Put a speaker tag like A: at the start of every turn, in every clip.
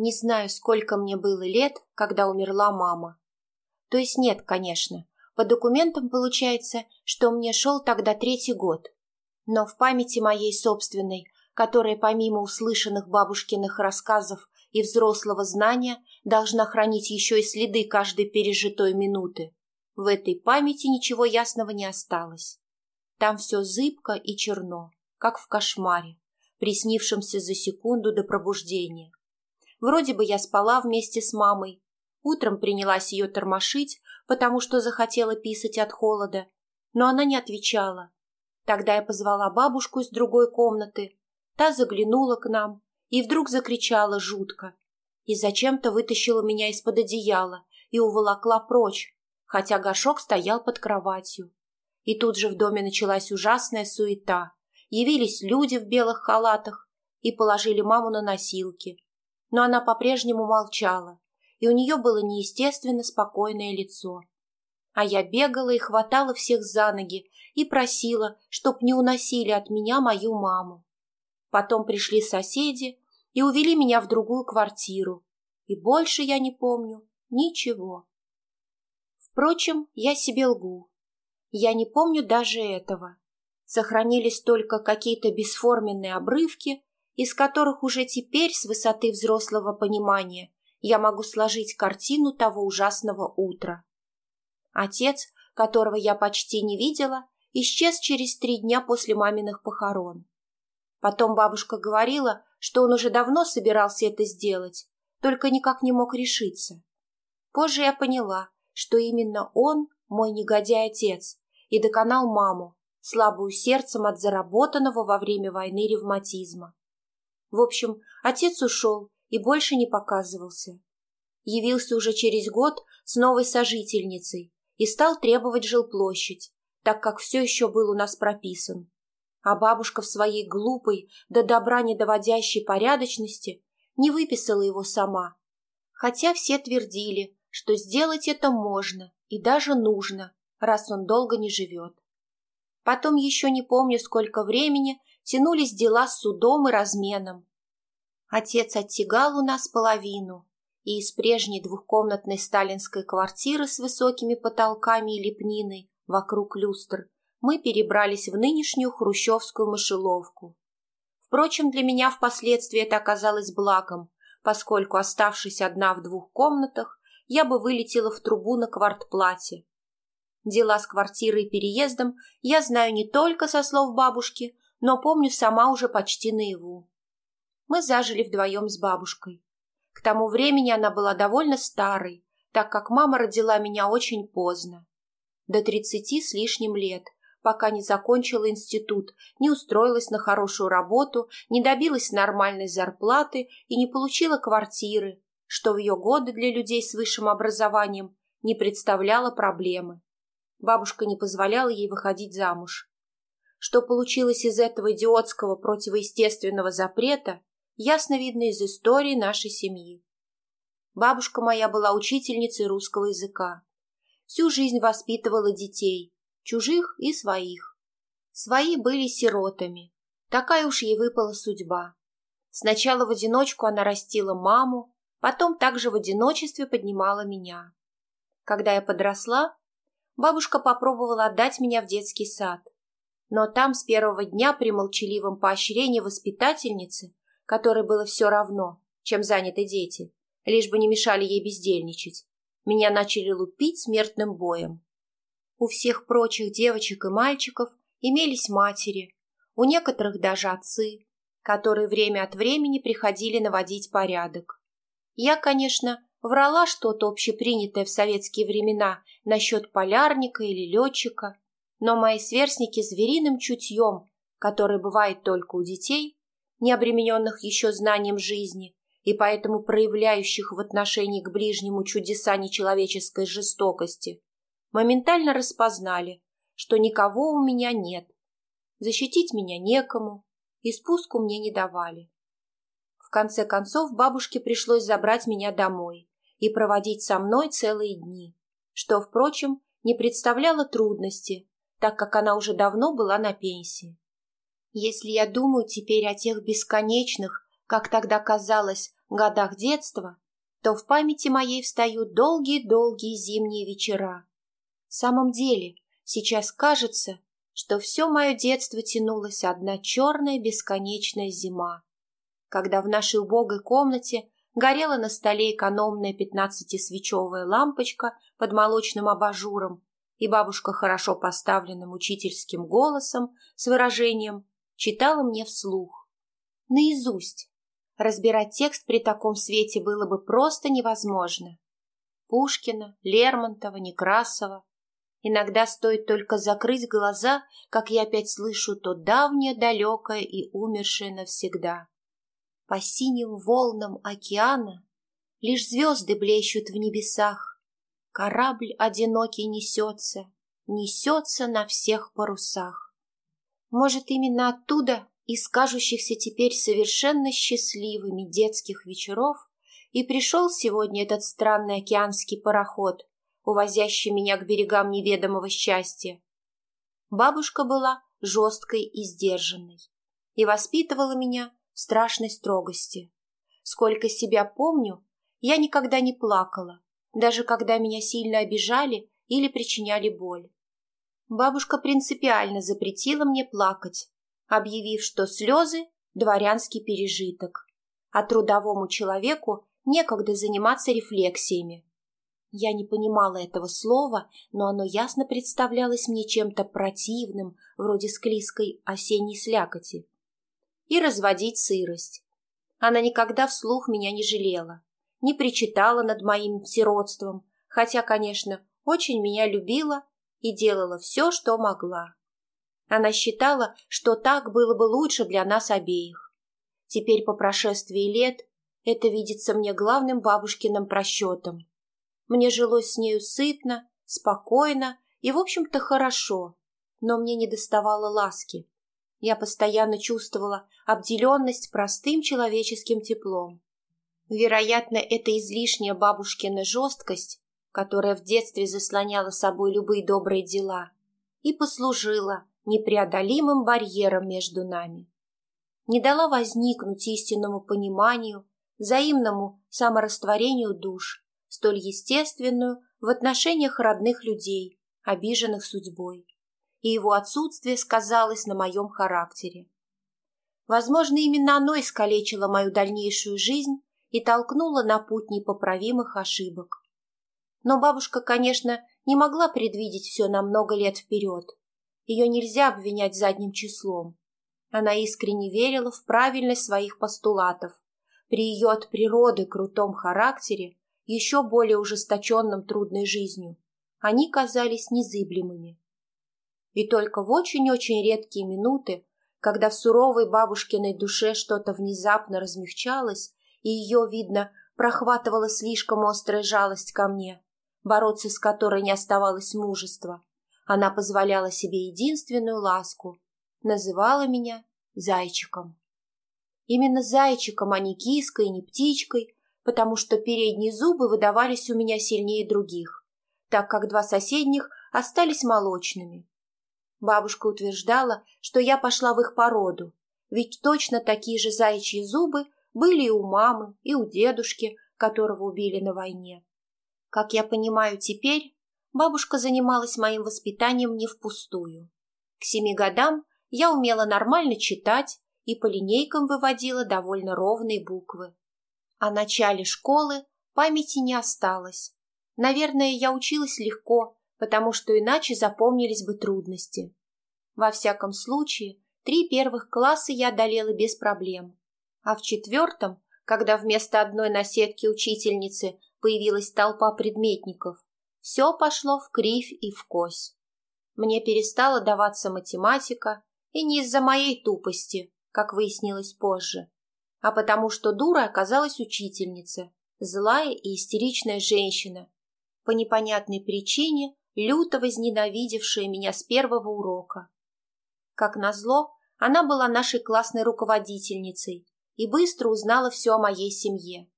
A: Не знаю, сколько мне было лет, когда умерла мама. То есть нет, конечно. По документам получается, что мне шел тогда третий год. Но в памяти моей собственной, которая помимо услышанных бабушкиных рассказов и взрослого знания должна хранить еще и следы каждой пережитой минуты, в этой памяти ничего ясного не осталось. Там все зыбко и черно, как в кошмаре, приснившемся за секунду до пробуждения. Вроде бы я спала вместе с мамой. Утром принялась ее тормошить, потому что захотела писать от холода, но она не отвечала. Тогда я позвала бабушку из другой комнаты. Та заглянула к нам и вдруг закричала жутко. И зачем-то вытащила меня из-под одеяла и уволокла прочь, хотя горшок стоял под кроватью. И тут же в доме началась ужасная суета. Явились люди в белых халатах и положили маму на носилки но она по-прежнему молчала, и у нее было неестественно спокойное лицо. А я бегала и хватала всех за ноги и просила, чтоб не уносили от меня мою маму. Потом пришли соседи и увели меня в другую квартиру, и больше я не помню ничего. Впрочем, я себе лгу. Я не помню даже этого. Сохранились только какие-то бесформенные обрывки из которых уже теперь с высоты взрослого понимания я могу сложить картину того ужасного утра. Отец, которого я почти не видела, исчез через три дня после маминых похорон. Потом бабушка говорила, что он уже давно собирался это сделать, только никак не мог решиться. Позже я поняла, что именно он мой негодяй-отец и доконал маму, слабую сердцем от заработанного во время войны ревматизма. В общем, отец ушел и больше не показывался. Явился уже через год с новой сожительницей и стал требовать жилплощадь, так как все еще был у нас прописан. А бабушка в своей глупой, до добра не доводящей порядочности не выписала его сама. Хотя все твердили, что сделать это можно и даже нужно, раз он долго не живет. Потом еще не помню, сколько времени тянулись дела с судом и разменом. Отец оттягал у нас половину, и из прежней двухкомнатной сталинской квартиры с высокими потолками и лепниной вокруг люстр мы перебрались в нынешнюю хрущевскую мышеловку. Впрочем, для меня впоследствии это оказалось благом, поскольку, оставшись одна в двух комнатах, я бы вылетела в трубу на квартплате. Дела с квартирой и переездом я знаю не только со слов бабушки, но помню сама уже почти наяву. Мы зажили вдвоем с бабушкой. К тому времени она была довольно старой, так как мама родила меня очень поздно. До тридцати с лишним лет, пока не закончила институт, не устроилась на хорошую работу, не добилась нормальной зарплаты и не получила квартиры, что в ее годы для людей с высшим образованием не представляло проблемы. Бабушка не позволяла ей выходить замуж. Что получилось из этого идиотского противоестественного запрета, ясно видно из истории нашей семьи. Бабушка моя была учительницей русского языка. Всю жизнь воспитывала детей, чужих и своих. Свои были сиротами. Такая уж ей выпала судьба. Сначала в одиночку она растила маму, потом также в одиночестве поднимала меня. Когда я подросла, бабушка попробовала отдать меня в детский сад – но там с первого дня при молчаливом поощрении воспитательницы, которой было все равно, чем заняты дети, лишь бы не мешали ей бездельничать, меня начали лупить смертным боем. У всех прочих девочек и мальчиков имелись матери, у некоторых даже отцы, которые время от времени приходили наводить порядок. Я, конечно, врала что-то общепринятое в советские времена насчет полярника или летчика, но мои сверстники звериным чутьем, которое бывает только у детей, не обремененных еще знанием жизни и поэтому проявляющих в отношении к ближнему чудеса нечеловеческой жестокости, моментально распознали, что никого у меня нет, защитить меня некому, и спуску мне не давали. В конце концов бабушке пришлось забрать меня домой и проводить со мной целые дни, что, впрочем, не представляло трудности, так как она уже давно была на пенсии. Если я думаю теперь о тех бесконечных, как тогда казалось, годах детства, то в памяти моей встают долгие-долгие зимние вечера. В самом деле, сейчас кажется, что все мое детство тянулось одна черная бесконечная зима, когда в нашей убогой комнате горела на столе экономная пятнадцатисвечевая лампочка под молочным абажуром, и бабушка хорошо поставленным учительским голосом с выражением читала мне вслух. Наизусть. Разбирать текст при таком свете было бы просто невозможно. Пушкина, Лермонтова, Некрасова. Иногда стоит только закрыть глаза, как я опять слышу то давнее, далекое и умершее навсегда. По синим волнам океана лишь звезды блещут в небесах. Корабль одинокий несется, несется на всех парусах. Может, именно оттуда из кажущихся теперь совершенно счастливыми детских вечеров и пришел сегодня этот странный океанский пароход, увозящий меня к берегам неведомого счастья. Бабушка была жесткой и сдержанной и воспитывала меня в страшной строгости. Сколько себя помню, я никогда не плакала, даже когда меня сильно обижали или причиняли боль. Бабушка принципиально запретила мне плакать, объявив, что слезы – дворянский пережиток, а трудовому человеку некогда заниматься рефлексиями. Я не понимала этого слова, но оно ясно представлялось мне чем-то противным, вроде склизкой осенней слякоти. И разводить сырость. Она никогда вслух меня не жалела, не причитала над моим сиротством, хотя, конечно, очень меня любила и делала все, что могла. Она считала, что так было бы лучше для нас обеих. Теперь, по прошествии лет, это видится мне главным бабушкиным просчетом. Мне жилось с нею сытно, спокойно и, в общем-то, хорошо, но мне не доставало ласки. Я постоянно чувствовала обделенность простым человеческим теплом. Вероятно, это излишняя бабушкина жесткость, которая в детстве заслоняла собой любые добрые дела, и послужила непреодолимым барьером между нами. Не дала возникнуть истинному пониманию, взаимному саморастворению душ, столь естественную в отношениях родных людей, обиженных судьбой. И его отсутствие сказалось на моем характере. Возможно, именно оно искалечило мою дальнейшую жизнь и толкнуло на путь непоправимых ошибок. Но бабушка, конечно, не могла предвидеть все на много лет вперед. Ее нельзя обвинять задним числом. Она искренне верила в правильность своих постулатов. При ее от природы крутом характере, еще более ужесточенном трудной жизнью, они казались незыблемыми. И только в очень-очень редкие минуты, когда в суровой бабушкиной душе что-то внезапно размягчалось, и ее, видно, прохватывала слишком острая жалость ко мне, бороться с которой не оставалось мужества, она позволяла себе единственную ласку, называла меня зайчиком. Именно зайчиком, а не киской, не птичкой, потому что передние зубы выдавались у меня сильнее других, так как два соседних остались молочными. Бабушка утверждала, что я пошла в их породу, ведь точно такие же заячьи зубы были и у мамы, и у дедушки, которого убили на войне. Как я понимаю теперь, бабушка занималась моим воспитанием не впустую. К семи годам я умела нормально читать и по линейкам выводила довольно ровные буквы. О начале школы памяти не осталось. Наверное, я училась легко, потому что иначе запомнились бы трудности. Во всяком случае, три первых класса я одолела без проблем. А в четвертом, когда вместо одной наседки учительницы появилась толпа предметников, все пошло в кривь и в кось. Мне перестала даваться математика, и не из-за моей тупости, как выяснилось позже, а потому что дура оказалась учительница, злая и истеричная женщина, по непонятной причине люто возненавидевшая меня с первого урока. Как назло, она была нашей классной руководительницей и быстро узнала все о моей семье.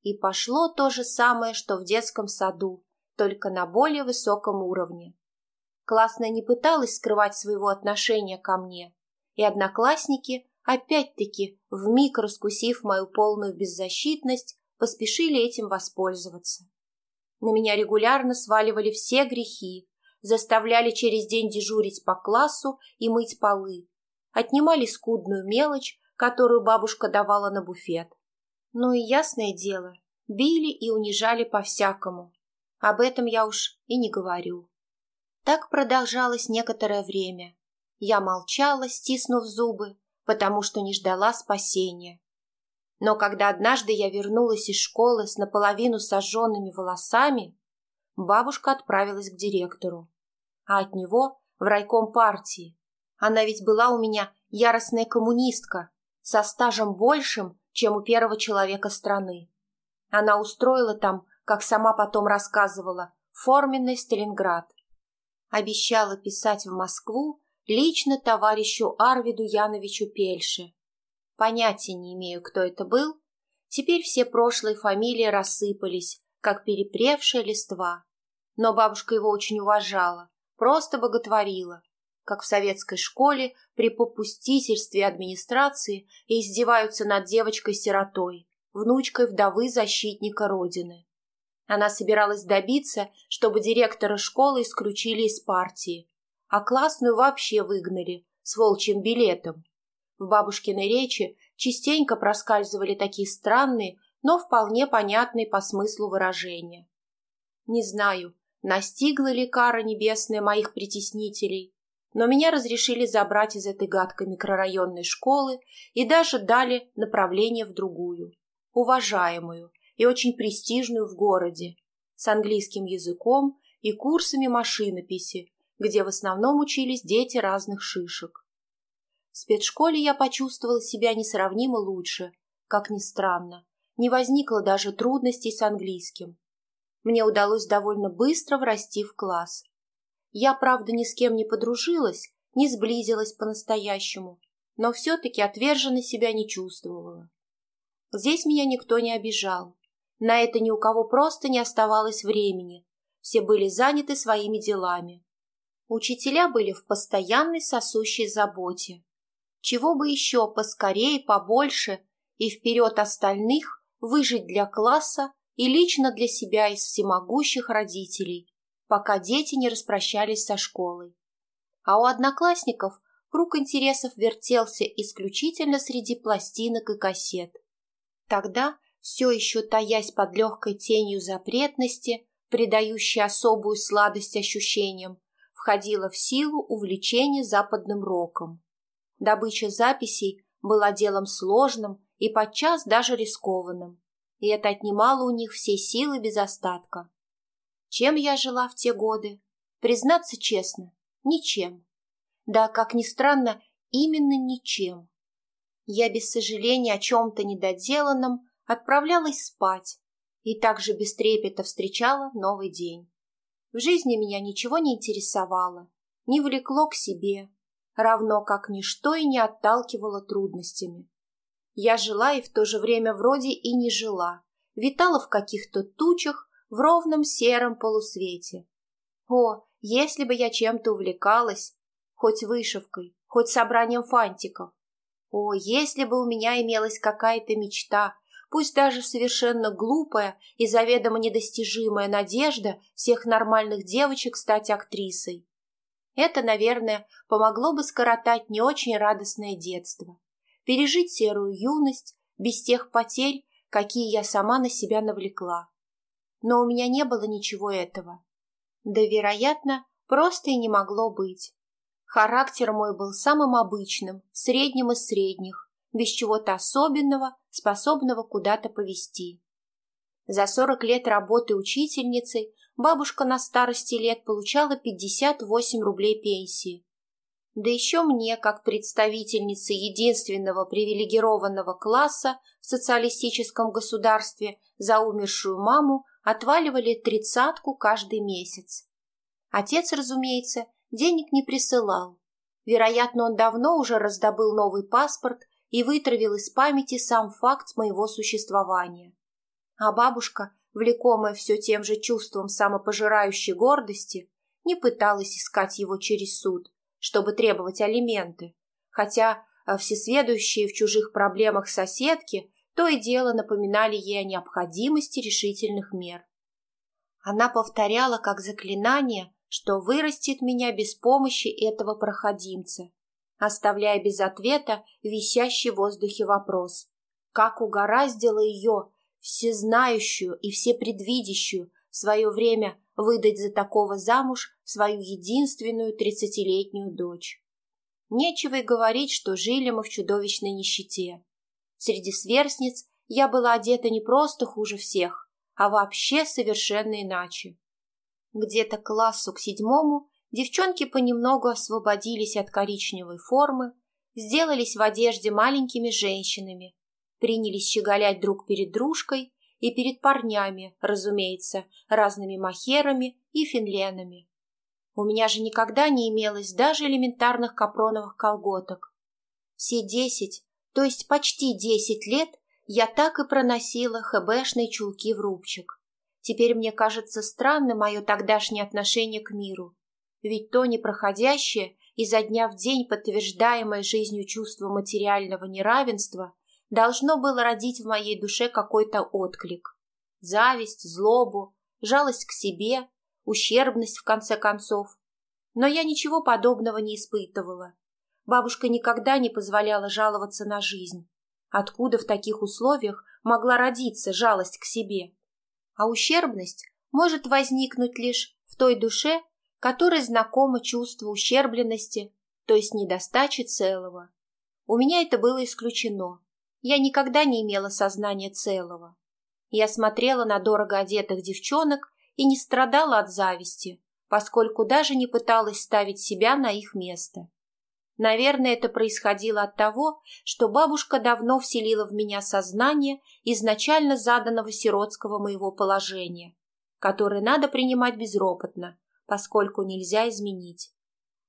A: И пошло то же самое, что в детском саду, только на более высоком уровне. Классная не пыталась скрывать своего отношения ко мне, и одноклассники опять-таки, вмиг раскусив мою полную беззащитность, поспешили этим воспользоваться. На меня регулярно сваливали все грехи, заставляли через день дежурить по классу и мыть полы, отнимали скудную мелочь, которую бабушка давала на буфет. Ну и ясное дело, били и унижали по-всякому. Об этом я уж и не говорю. Так продолжалось некоторое время. Я молчала, стиснув зубы, потому что не ждала спасения. Но когда однажды я вернулась из школы с наполовину сожженными волосами, бабушка отправилась к директору, а от него в райком партии. Она ведь была у меня яростная коммунистка, со стажем большим, чем у первого человека страны. Она устроила там, как сама потом рассказывала, форменный Сталинград. Обещала писать в Москву лично товарищу Арвиду Яновичу Пельше. Понятия не имею, кто это был. Теперь все прошлые фамилии рассыпались, как перепревшая листва. Но бабушка его очень уважала, просто боготворила, как в советской школе при попустительстве администрации издеваются над девочкой-сиротой, внучкой вдовы защитника Родины. Она собиралась добиться, чтобы директора школы исключили из партии, а классную вообще выгнали с волчьим билетом. В бабушкиной речи частенько проскальзывали такие странные, но вполне понятные по смыслу выражения. Не знаю, настигла ли кара небесная моих притеснителей, но меня разрешили забрать из этой гадкой микрорайонной школы и даже дали направление в другую, уважаемую и очень престижную в городе, с английским языком и курсами машинописи, где в основном учились дети разных шишек. В спецшколе я почувствовала себя несравнимо лучше, как ни странно. Не возникло даже трудностей с английским. Мне удалось довольно быстро врасти в класс. Я, правда, ни с кем не подружилась, не сблизилась по-настоящему, но все-таки отверженно себя не чувствовала. Здесь меня никто не обижал. На это ни у кого просто не оставалось времени. Все были заняты своими делами. Учителя были в постоянной сосущей заботе. Чего бы еще поскорее, побольше и вперед остальных выжить для класса и лично для себя из всемогущих родителей, пока дети не распрощались со школой. А у одноклассников круг интересов вертелся исключительно среди пластинок и кассет. Тогда, все еще таясь под легкой тенью запретности, придающей особую сладость ощущениям, входило в силу увлечение западным роком. Добыча записей была делом сложным и подчас даже рискованным, и это отнимало у них все силы без остатка. Чем я жила в те годы? Признаться честно, ничем. Да, как ни странно, именно ничем. Я без сожаления о чем-то недоделанном отправлялась спать и также без трепета встречала новый день. В жизни меня ничего не интересовало, не влекло к себе, равно как ничто и не отталкивало трудностями. Я жила и в то же время вроде и не жила, витала в каких-то тучах в ровном сером полусвете. О, если бы я чем-то увлекалась, хоть вышивкой, хоть собранием фантиков. О, если бы у меня имелась какая-то мечта, пусть даже совершенно глупая и заведомо недостижимая надежда всех нормальных девочек стать актрисой. Это, наверное, помогло бы скоротать не очень радостное детство, пережить серую юность без тех потерь, какие я сама на себя навлекла. Но у меня не было ничего этого. Да, вероятно, просто и не могло быть. Характер мой был самым обычным, средним из средних, без чего-то особенного, способного куда-то повести. За сорок лет работы учительницей бабушка на старости лет получала 58 рублей пенсии. Да еще мне, как представительнице единственного привилегированного класса в социалистическом государстве, за умершую маму отваливали тридцатку каждый месяц. Отец, разумеется, денег не присылал. Вероятно, он давно уже раздобыл новый паспорт и вытравил из памяти сам факт моего существования. А бабушка влекомая все тем же чувством самопожирающей гордости, не пыталась искать его через суд, чтобы требовать алименты, хотя а всесведущие в чужих проблемах соседки то и дело напоминали ей о необходимости решительных мер. Она повторяла как заклинание, что вырастет меня без помощи этого проходимца, оставляя без ответа висящий в воздухе вопрос. Как угораздило ее, всезнающую и всепредвидящую, в свое время выдать за такого замуж свою единственную тридцатилетнюю дочь. Нечего и говорить, что жили мы в чудовищной нищете. Среди сверстниц я была одета не просто хуже всех, а вообще совершенно иначе. Где-то к классу к седьмому девчонки понемногу освободились от коричневой формы, сделались в одежде маленькими женщинами, принялись щеголять друг перед дружкой и перед парнями, разумеется, разными махерами и финленами. У меня же никогда не имелось даже элементарных капроновых колготок. Все десять, то есть почти десять лет, я так и проносила хэбэшные чулки в рубчик. Теперь мне кажется странным мое тогдашнее отношение к миру. Ведь то непроходящее, изо дня в день подтверждаемое жизнью чувство материального неравенства должно было родить в моей душе какой-то отклик. Зависть, злобу, жалость к себе, ущербность, в конце концов. Но я ничего подобного не испытывала. Бабушка никогда не позволяла жаловаться на жизнь. Откуда в таких условиях могла родиться жалость к себе? А ущербность может возникнуть лишь в той душе, которой знакомо чувство ущербленности, то есть недостачи целого. У меня это было исключено. Я никогда не имела сознания целого. Я смотрела на дорого одетых девчонок и не страдала от зависти, поскольку даже не пыталась ставить себя на их место. Наверное, это происходило от того, что бабушка давно вселила в меня сознание изначально заданного сиротского моего положения, которое надо принимать безропотно, поскольку нельзя изменить.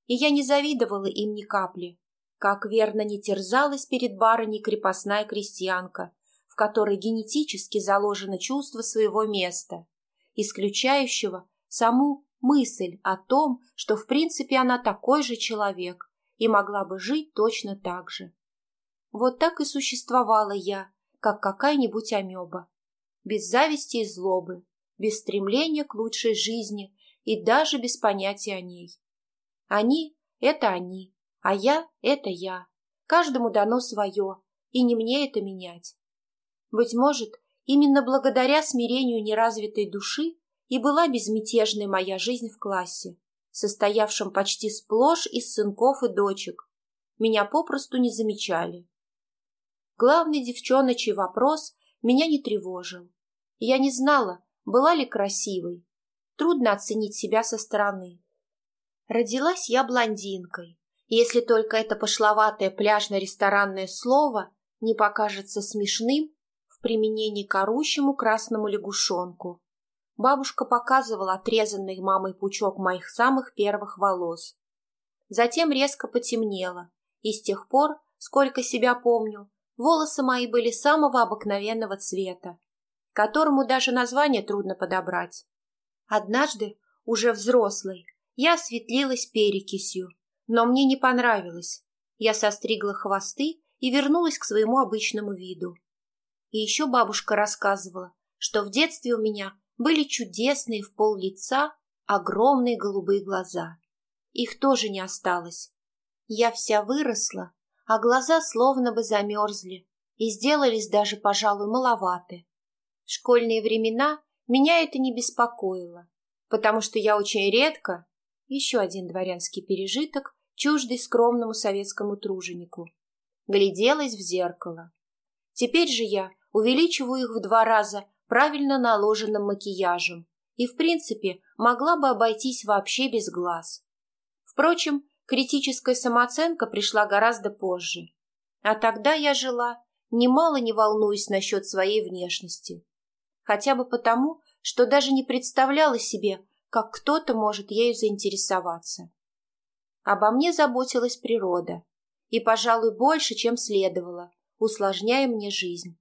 A: И я не завидовала им ни капли, как верно не терзалась перед барыней крепостная крестьянка, в которой генетически заложено чувство своего места, исключающего саму мысль о том, что в принципе она такой же человек и могла бы жить точно так же. Вот так и существовала я, как какая-нибудь амеба, без зависти и злобы, без стремления к лучшей жизни и даже без понятия о ней. Они — это они, а я — это я. Каждому дано свое, и не мне это менять. Быть может, именно благодаря смирению неразвитой души и была безмятежной моя жизнь в классе, состоявшем почти сплошь из сынков и дочек. Меня попросту не замечали. Главный девчоночий вопрос меня не тревожил. Я не знала, была ли красивой. Трудно оценить себя со стороны. Родилась я блондинкой, если только это пошловатое пляжно-ресторанное слово не покажется смешным в применении к орущему красному лягушонку. Бабушка показывала отрезанный мамой пучок моих самых первых волос. Затем резко потемнело, и с тех пор, сколько себя помню, волосы мои были самого обыкновенного цвета, которому даже название трудно подобрать. Однажды, уже взрослой, я осветлилась перекисью, но мне не понравилось. Я состригла хвосты и вернулась к своему обычному виду. И еще бабушка рассказывала, что в детстве у меня были чудесные в пол лица огромные голубые глаза. Их тоже не осталось. Я вся выросла, а глаза словно бы замерзли и сделались даже, пожалуй, маловаты. В школьные времена меня это не беспокоило, потому что я очень редко, еще один дворянский пережиток, чуждый скромному советскому труженику. Гляделась в зеркало. Теперь же я увеличиваю их в два раза правильно наложенным макияжем и, в принципе, могла бы обойтись вообще без глаз. Впрочем, критическая самооценка пришла гораздо позже. А тогда я жила, немало не волнуясь насчет своей внешности. Хотя бы потому, что даже не представляла себе, как кто-то может ею заинтересоваться. Обо мне заботилась природа, и, пожалуй, больше, чем следовало, усложняя мне жизнь.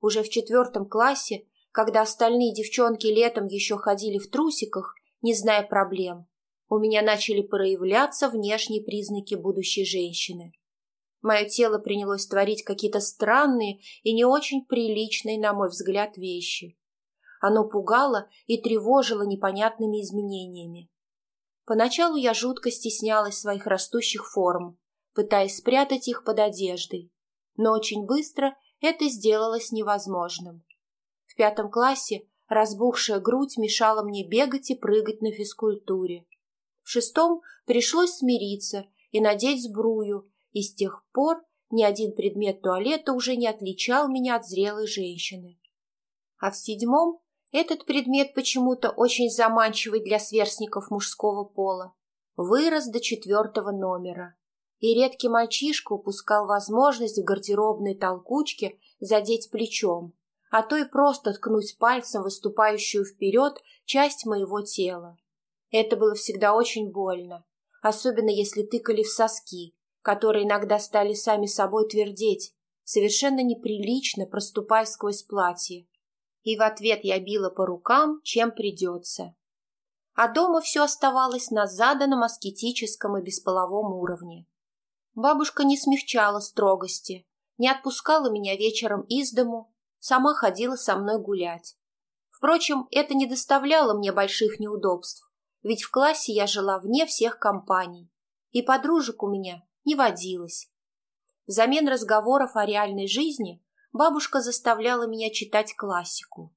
A: Уже в четвертом классе, когда остальные девчонки летом еще ходили в трусиках, не зная проблем, у меня начали проявляться внешние признаки будущей женщины. Мое тело принялось творить какие-то странные и не очень приличные, на мой взгляд, вещи. Оно пугало и тревожило непонятными изменениями. Поначалу я жутко стеснялась своих растущих форм, пытаясь спрятать их под одеждой, но очень быстро это сделалось невозможным. Пятом классе разбухшая грудь мешала мне бегать и прыгать на физкультуре. В шестом пришлось смириться и надеть сбрую, и с тех пор ни один предмет туалета уже не отличал меня от зрелой женщины. А в седьмом этот предмет почему-то очень заманчивый для сверстников мужского пола. Вырос до четвертого номера. И редкий мальчишка упускал возможность в гардеробной толкучке задеть плечом, а то и просто ткнуть пальцем выступающую вперед часть моего тела. Это было всегда очень больно, особенно если тыкали в соски, которые иногда стали сами собой твердеть, совершенно неприлично проступая сквозь платье. И в ответ я била по рукам, чем придется. А дома все оставалось на заданном аскетическом и бесполовом уровне. Бабушка не смягчала строгости, не отпускала меня вечером из дому, сама ходила со мной гулять. Впрочем, это не доставляло мне больших неудобств, ведь в классе я жила вне всех компаний, и подружек у меня не водилось. Взамен разговоров о реальной жизни бабушка заставляла меня читать классику.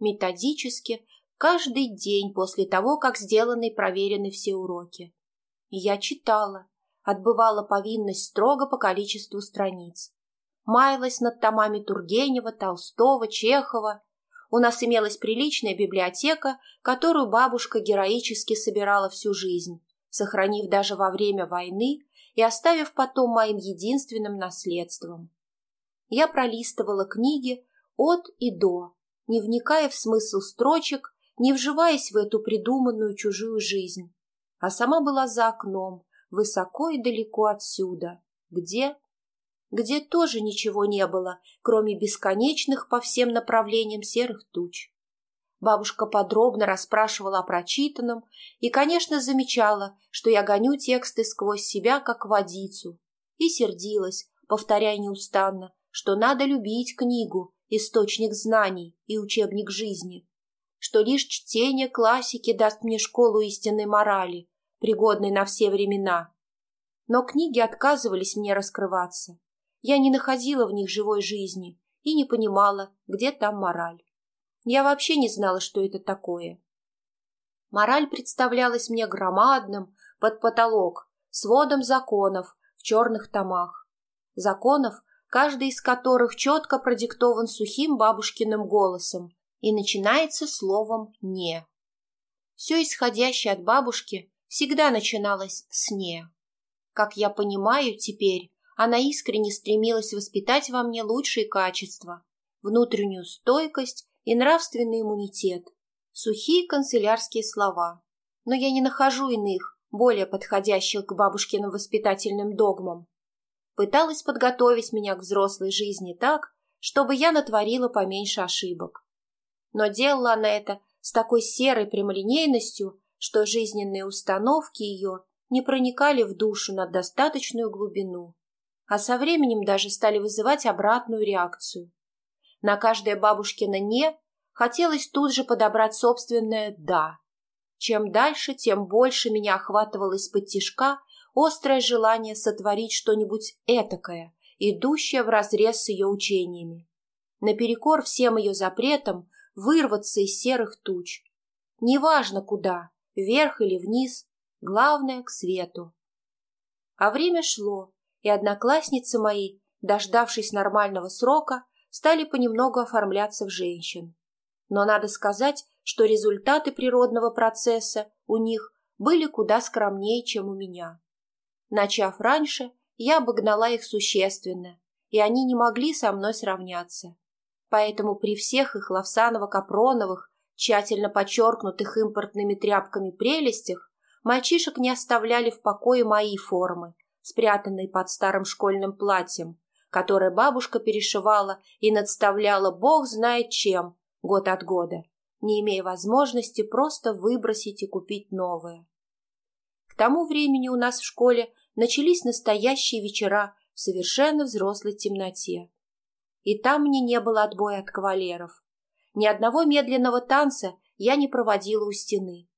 A: Методически, каждый день после того, как сделаны и проверены все уроки. Я читала, отбывала повинность строго по количеству страниц. Маялась над томами Тургенева, Толстого, Чехова. У нас имелась приличная библиотека, которую бабушка героически собирала всю жизнь, сохранив даже во время войны и оставив потом моим единственным наследством. Я пролистывала книги от и до, не вникая в смысл строчек, не вживаясь в эту придуманную чужую жизнь, а сама была за окном, высоко и далеко отсюда, где... где тоже ничего не было, кроме бесконечных по всем направлениям серых туч. Бабушка подробно расспрашивала о прочитанном и, конечно, замечала, что я гоню тексты сквозь себя, как водицу, и сердилась, повторяя неустанно, что надо любить книгу, источник знаний и учебник жизни, что лишь чтение классики даст мне школу истинной морали, пригодной на все времена. Но книги отказывались мне раскрываться. Я не находила в них живой жизни и не понимала, где там мораль. Я вообще не знала, что это такое. Мораль представлялась мне громадным, под потолок, сводом законов в черных томах. Законов, каждый из которых четко продиктован сухим бабушкиным голосом и начинается словом «не». Все исходящее от бабушки всегда начиналось с «не». Как я понимаю теперь, она искренне стремилась воспитать во мне лучшие качества, внутреннюю стойкость и нравственный иммунитет, сухие канцелярские слова. Но я не нахожу иных, более подходящих к бабушкиным воспитательным догмам. Пыталась подготовить меня к взрослой жизни так, чтобы я натворила поменьше ошибок. Но делала она это с такой серой прямолинейностью, что жизненные установки ее не проникали в душу на достаточную глубину, а со временем даже стали вызывать обратную реакцию. На каждое бабушкино «не» хотелось тут же подобрать собственное «да». Чем дальше, тем больше меня охватывало из-под тишка острое желание сотворить что-нибудь этакое, идущее вразрез с ее учениями. Наперекор всем ее запретам вырваться из серых туч. Неважно куда, вверх или вниз, главное — к свету. А время шло, и одноклассницы мои, дождавшись нормального срока, стали понемногу оформляться в женщин. Но надо сказать, что результаты природного процесса у них были куда скромнее, чем у меня. Начав раньше, я обогнала их существенно, и они не могли со мной сравняться. Поэтому при всех их лавсаново-капроновых, тщательно подчеркнутых импортными тряпками прелестях, мальчишек не оставляли в покое мои формы, спрятанные под старым школьным платьем, которое бабушка перешивала и надставляла бог знает чем год от года, не имея возможности просто выбросить и купить новое. К тому времени у нас в школе начались настоящие вечера в совершенно взрослой темноте. И там мне не было отбоя от кавалеров. Ни одного медленного танца я не проводила у стены.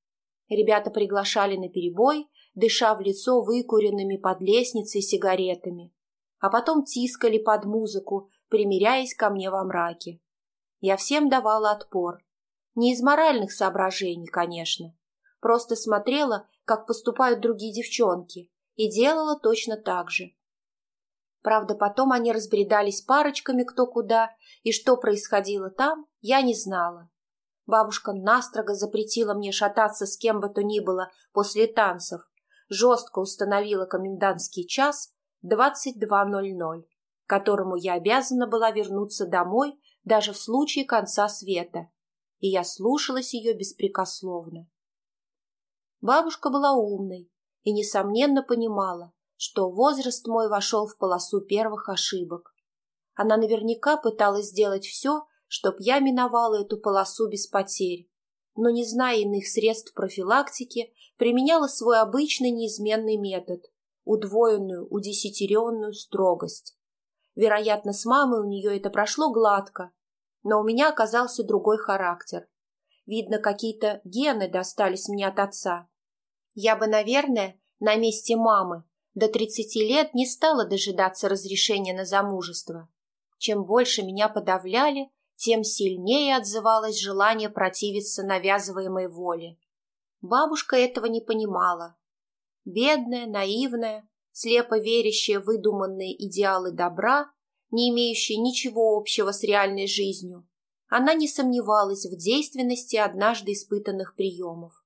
A: Ребята приглашали на перебой, дыша в лицо выкуренными под лестницей сигаретами, а потом тискали под музыку, примиряясь ко мне во мраке. Я всем давала отпор. Не из моральных соображений, конечно. Просто смотрела, как поступают другие девчонки, и делала точно так же. Правда, потом они разбредались парочками кто куда, и что происходило там, я не знала. Бабушка настрого запретила мне шататься с кем бы то ни было после танцев, жестко установила комендантский час 22.00, которому я обязана была вернуться домой даже в случае конца света, и я слушалась ее беспрекословно. Бабушка была умной и, несомненно, понимала, что возраст мой вошел в полосу первых ошибок. Она наверняка пыталась сделать все, чтоб я миновала эту полосу без потерь, но, не зная иных средств профилактики, применяла свой обычный неизменный метод – удвоенную, удесятеренную строгость. Вероятно, с мамой у нее это прошло гладко, но у меня оказался другой характер. Видно, какие-то гены достались мне от отца. Я бы, наверное, на месте мамы до 30 лет не стала дожидаться разрешения на замужество. Чем больше меня подавляли, тем сильнее отзывалось желание противиться навязываемой воле. Бабушка этого не понимала. Бедная, наивная, слепо верящая в выдуманные идеалы добра, не имеющая ничего общего с реальной жизнью, она не сомневалась в действенности однажды испытанных приемов.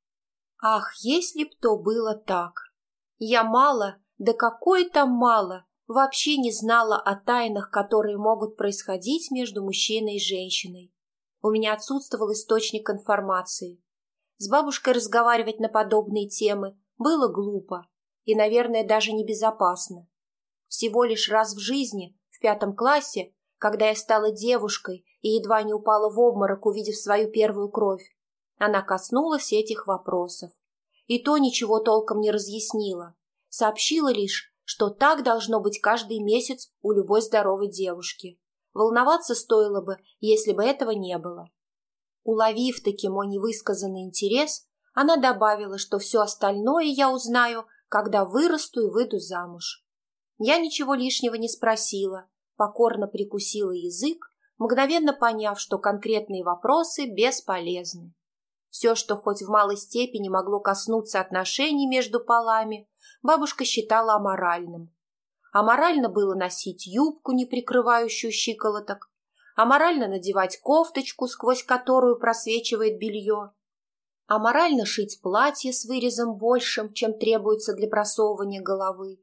A: Ах, если б то было так! Я мало, да какое там мало, вообще не знала о тайнах, которые могут происходить между мужчиной и женщиной. У меня отсутствовал источник информации. С бабушкой разговаривать на подобные темы было глупо и, наверное, даже небезопасно. Всего лишь раз в жизни, в пятом классе, когда я стала девушкой и едва не упала в обморок, увидев свою первую кровь, она коснулась этих вопросов. И то ничего толком не разъяснила. Сообщила лишь, что так должно быть каждый месяц у любой здоровой девушки. Волноваться стоило бы, если бы этого не было. Уловив таки мой невысказанный интерес, она добавила, что все остальное я узнаю, когда вырасту и выйду замуж. Я ничего лишнего не спросила, покорно прикусила язык, мгновенно поняв, что конкретные вопросы бесполезны. Все, что хоть в малой степени могло коснуться отношений между полами, бабушка считала аморальным. Аморально было носить юбку, не прикрывающую щиколоток, аморально надевать кофточку, сквозь которую просвечивает белье, аморально шить платье с вырезом большим, чем требуется для просовывания головы,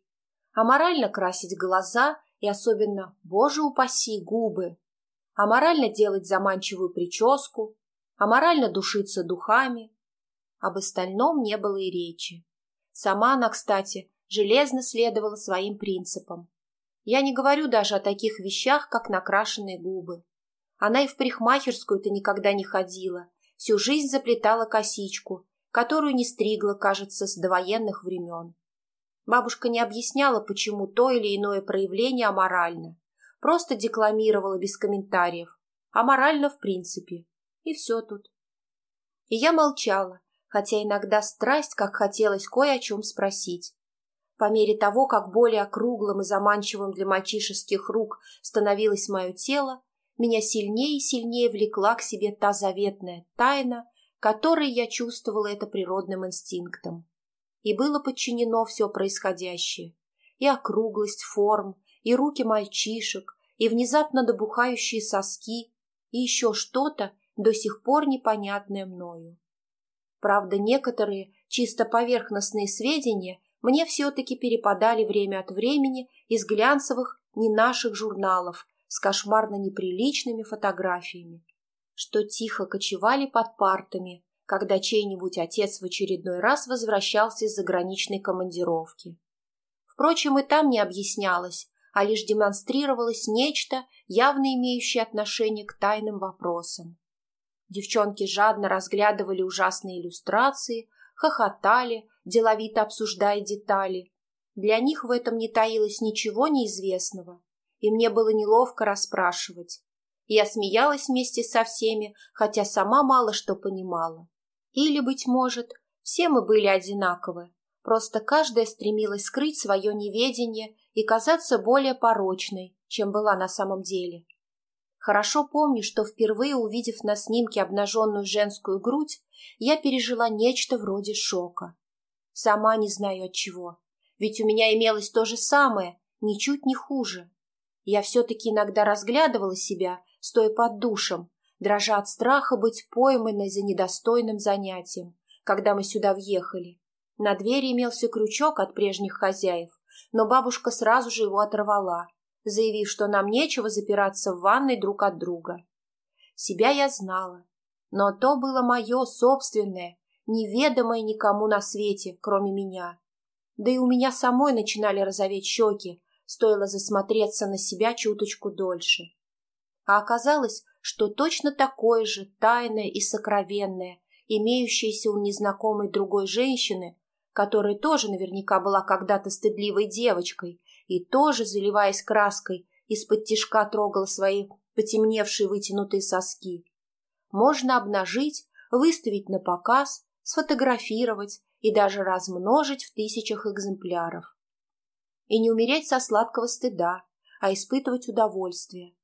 A: аморально красить глаза и особенно, боже упаси, губы, аморально делать заманчивую прическу, аморально душиться духами. Об остальном не было и речи. Сама она, кстати, железно следовала своим принципам. Я не говорю даже о таких вещах, как накрашенные губы. Она и в парикмахерскую-то никогда не ходила, всю жизнь заплетала косичку, которую не стригла, кажется, с довоенных времен. Бабушка не объясняла, почему то или иное проявление аморально, просто декламировала без комментариев. Аморально в принципе. И все тут. И я молчала, хотя иногда страсть, как хотелось кое о чем спросить. По мере того, как более округлым и заманчивым для мальчишеских рук становилось мое тело, меня сильнее и сильнее влекла к себе та заветная тайна, которой я чувствовала это природным инстинктом. И было подчинено все происходящее. И округлость форм, и руки мальчишек, и внезапно добухающие соски, и еще что-то, до сих пор непонятное мною. Правда, некоторые чисто поверхностные сведения мне все-таки перепадали время от времени из глянцевых, не наших журналов с кошмарно неприличными фотографиями, что тихо кочевали под партами, когда чей-нибудь отец в очередной раз возвращался из заграничной командировки. Впрочем, и там не объяснялось, а лишь демонстрировалось нечто, явно имеющее отношение к тайным вопросам. Девчонки жадно разглядывали ужасные иллюстрации, хохотали, деловито обсуждая детали. Для них в этом не таилось ничего неизвестного, и мне было неловко расспрашивать. Я смеялась вместе со всеми, хотя сама мало что понимала. Или, быть может, все мы были одинаковы, просто каждая стремилась скрыть свое неведение и казаться более порочной, чем была на самом деле. Хорошо помню, что впервые увидев на снимке обнаженную женскую грудь, я пережила нечто вроде шока. Сама не знаю от чего, ведь у меня имелось то же самое, ничуть не хуже. Я все-таки иногда разглядывала себя, стоя под душем, дрожа от страха быть пойманной за недостойным занятием, когда мы сюда въехали. На двери имелся крючок от прежних хозяев, но бабушка сразу же его оторвала, заявив, что нам нечего запираться в ванной друг от друга. Себя я знала, но то было мое собственное, неведомое никому на свете, кроме меня. Да и у меня самой начинали розоветь щеки, стоило засмотреться на себя чуточку дольше. А оказалось, что точно такое же тайное и сокровенное, имеющееся у незнакомой другой женщины, которая тоже наверняка была когда-то стыдливой девочкой и тоже, заливаясь краской, из-под тишка трогала свои потемневшие вытянутые соски. Можно обнажить, выставить на показ, сфотографировать и даже размножить в тысячах экземпляров. И не умереть со сладкого стыда, а испытывать удовольствие.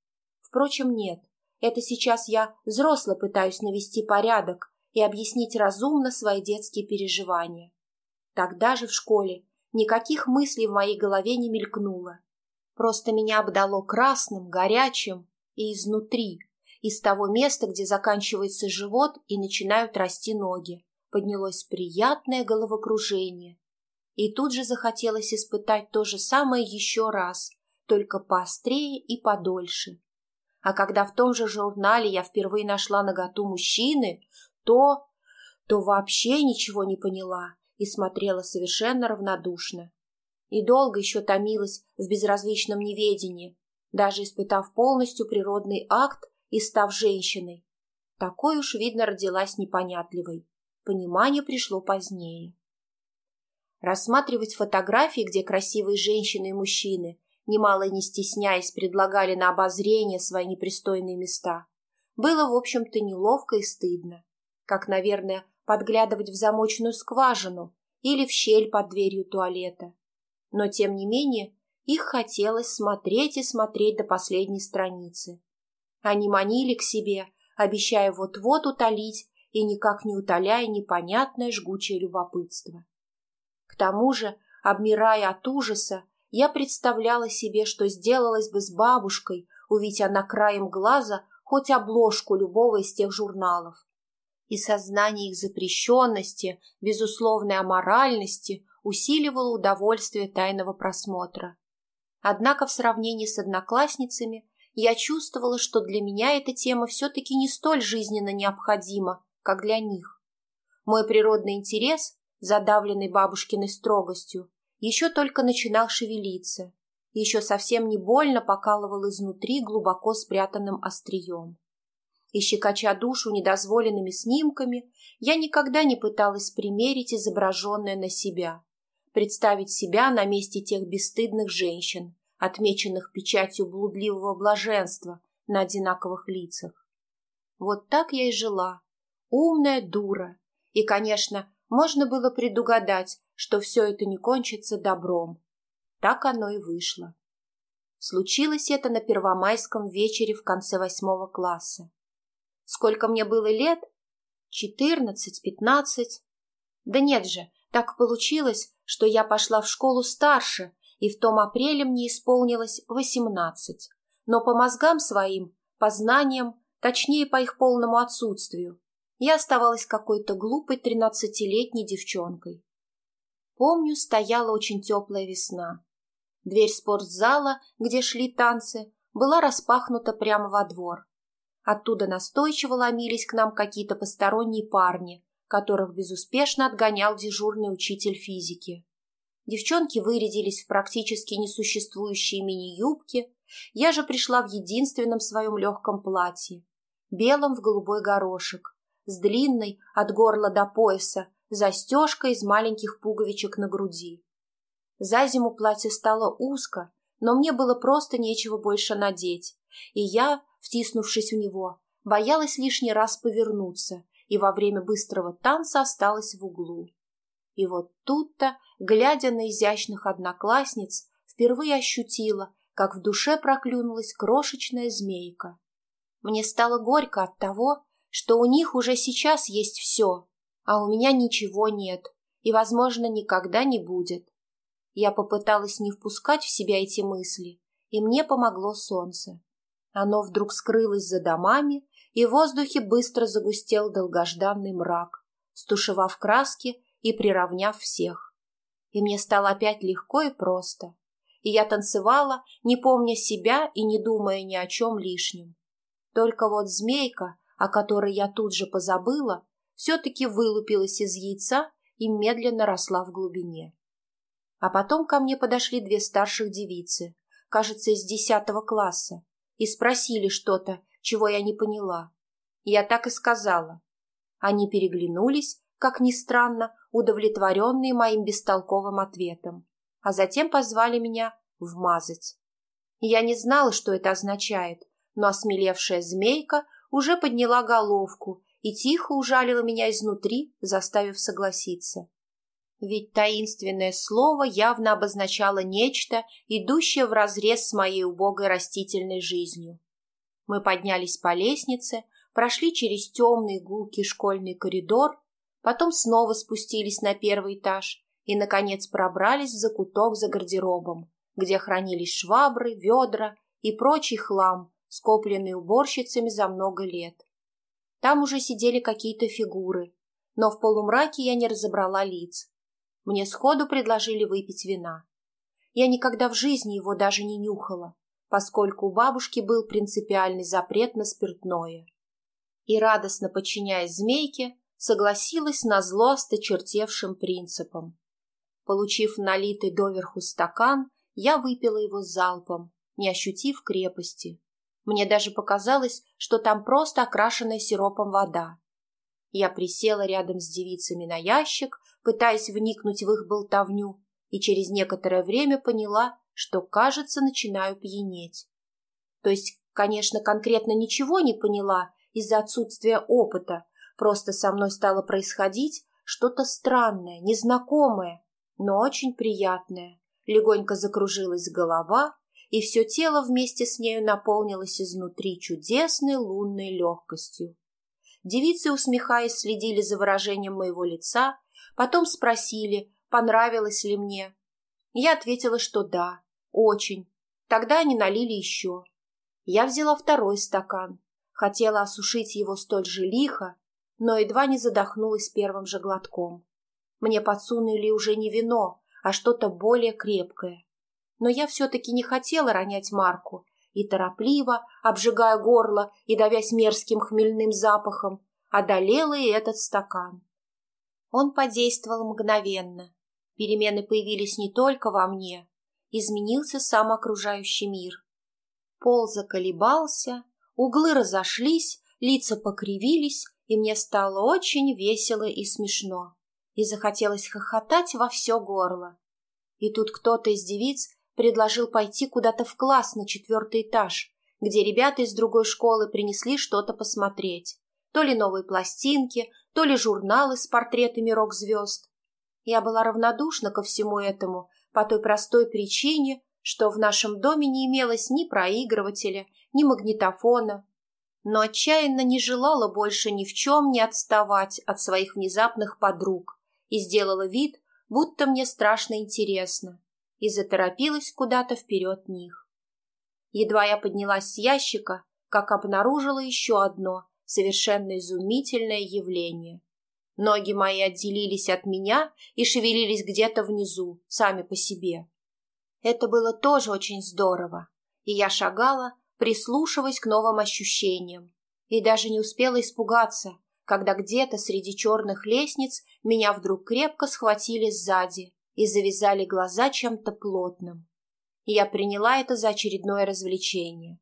A: Впрочем, нет, это сейчас я взросло пытаюсь навести порядок и объяснить разумно свои детские переживания. Тогда же в школе никаких мыслей в моей голове не мелькнуло. Просто меня обдало красным, горячим и изнутри, из того места, где заканчивается живот и начинают расти ноги, поднялось приятное головокружение. И тут же захотелось испытать то же самое еще раз, только поострее и подольше. А когда в том же журнале я впервые нашла наготу мужчины, то... то вообще ничего не поняла и смотрела совершенно равнодушно. И долго еще томилась в безразличном неведении, даже испытав полностью природный акт и став женщиной. Такой уж, видно, родилась непонятливой. Понимание пришло позднее. Рассматривать фотографии, где красивые женщины и мужчины, немало не стесняясь, предлагали на обозрение свои непристойные места, было, в общем-то, неловко и стыдно. Как, наверное, подглядывать в замочную скважину или в щель под дверью туалета. Но, тем не менее, их хотелось смотреть и смотреть до последней страницы. Они манили к себе, обещая вот-вот утолить и никак не утоляя непонятное жгучее любопытство. К тому же, обмирая от ужаса, я представляла себе, что сделалась бы с бабушкой, увидя она краем глаза хоть обложку любого из тех журналов и сознание их запрещенности, безусловной аморальности усиливало удовольствие тайного просмотра. Однако в сравнении с одноклассницами я чувствовала, что для меня эта тема все-таки не столь жизненно необходима, как для них. Мой природный интерес, задавленный бабушкиной строгостью, еще только начинал шевелиться, еще совсем не больно покалывал изнутри глубоко спрятанным острием и, щекоча душу недозволенными снимками, я никогда не пыталась примерить изображенное на себя, представить себя на месте тех бесстыдных женщин, отмеченных печатью блудливого блаженства на одинаковых лицах. Вот так я и жила, умная дура, и, конечно, можно было предугадать, что все это не кончится добром. Так оно и вышло. Случилось это на первомайском вечере в конце восьмого класса. Сколько мне было лет? Четырнадцать, пятнадцать. Да нет же, так получилось, что я пошла в школу старше, и в том апреле мне исполнилось восемнадцать. Но по мозгам своим, по знаниям, точнее по их полному отсутствию, я оставалась какой-то глупой тринадцатилетней девчонкой. Помню, стояла очень теплая весна. Дверь спортзала, где шли танцы, была распахнута прямо во двор. Оттуда настойчиво ломились к нам какие-то посторонние парни, которых безуспешно отгонял дежурный учитель физики. Девчонки вырядились в практически несуществующие мини-юбки, я же пришла в единственном своем легком платье, белом в голубой горошек, с длинной от горла до пояса застежкой из маленьких пуговичек на груди. За зиму платье стало узко, но мне было просто нечего больше надеть, и я, втиснувшись в него, боялась лишний раз повернуться и во время быстрого танца осталась в углу. И вот тут-то, глядя на изящных одноклассниц, впервые ощутила, как в душе проклюнулась крошечная змейка. Мне стало горько от того, что у них уже сейчас есть все, а у меня ничего нет и, возможно, никогда не будет. Я попыталась не впускать в себя эти мысли, и мне помогло солнце. Оно вдруг скрылось за домами, и в воздухе быстро загустел долгожданный мрак, стушевав краски и приравняв всех. И мне стало опять легко и просто. И я танцевала, не помня себя и не думая ни о чем лишнем. Только вот змейка, о которой я тут же позабыла, все-таки вылупилась из яйца и медленно росла в глубине. А потом ко мне подошли две старших девицы, кажется, из десятого класса, и спросили что-то, чего я не поняла. Я так и сказала. Они переглянулись, как ни странно, удовлетворенные моим бестолковым ответом, а затем позвали меня вмазать. Я не знала, что это означает, но осмелевшая змейка уже подняла головку и тихо ужалила меня изнутри, заставив согласиться. Ведь таинственное слово явно обозначало нечто, идущее вразрез с моей убогой растительной жизнью. Мы поднялись по лестнице, прошли через темный гулкий школьный коридор, потом снова спустились на первый этаж и, наконец, пробрались в закуток за гардеробом, где хранились швабры, ведра и прочий хлам, скопленный уборщицами за много лет. Там уже сидели какие-то фигуры, но в полумраке я не разобрала лиц. Мне сходу предложили выпить вина. Я никогда в жизни его даже не нюхала, поскольку у бабушки был принципиальный запрет на спиртное. И, радостно подчиняясь змейке, согласилась на зло осточертевшим принципом. Получив налитый доверху стакан, я выпила его залпом, не ощутив крепости. Мне даже показалось, что там просто окрашенная сиропом вода. Я присела рядом с девицами на ящик, пытаясь вникнуть в их болтовню, и через некоторое время поняла, что, кажется, начинаю пьянеть. То есть, конечно, конкретно ничего не поняла из-за отсутствия опыта, просто со мной стало происходить что-то странное, незнакомое, но очень приятное. Легонько закружилась голова, и все тело вместе с нею наполнилось изнутри чудесной лунной легкостью. Девицы, усмехаясь, следили за выражением моего лица, потом спросили, понравилось ли мне. Я ответила, что да, очень. Тогда они налили еще. Я взяла второй стакан, хотела осушить его столь же лихо, но едва не задохнулась первым же глотком. Мне подсунули уже не вино, а что-то более крепкое. Но я все-таки не хотела ронять Марку и торопливо, обжигая горло и давясь мерзким хмельным запахом, одолела и этот стакан. Он подействовал мгновенно. Перемены появились не только во мне, изменился сам окружающий мир. Пол заколебался, углы разошлись, лица покривились, и мне стало очень весело и смешно, и захотелось хохотать во все горло. И тут кто-то из девиц предложил пойти куда-то в класс на четвертый этаж, где ребята из другой школы принесли что-то посмотреть. То ли новые пластинки, то ли журналы с портретами рок-звезд. Я была равнодушна ко всему этому по той простой причине, что в нашем доме не имелось ни проигрывателя, ни магнитофона, но отчаянно не желала больше ни в чем не отставать от своих внезапных подруг и сделала вид, будто мне страшно интересно и заторопилась куда-то вперед них. Едва я поднялась с ящика, как обнаружила еще одно совершенно изумительное явление. Ноги мои отделились от меня и шевелились где-то внизу, сами по себе. Это было тоже очень здорово, и я шагала, прислушиваясь к новым ощущениям, и даже не успела испугаться, когда где-то среди черных лестниц меня вдруг крепко схватили сзади и завязали глаза чем-то плотным. Я приняла это за очередное развлечение.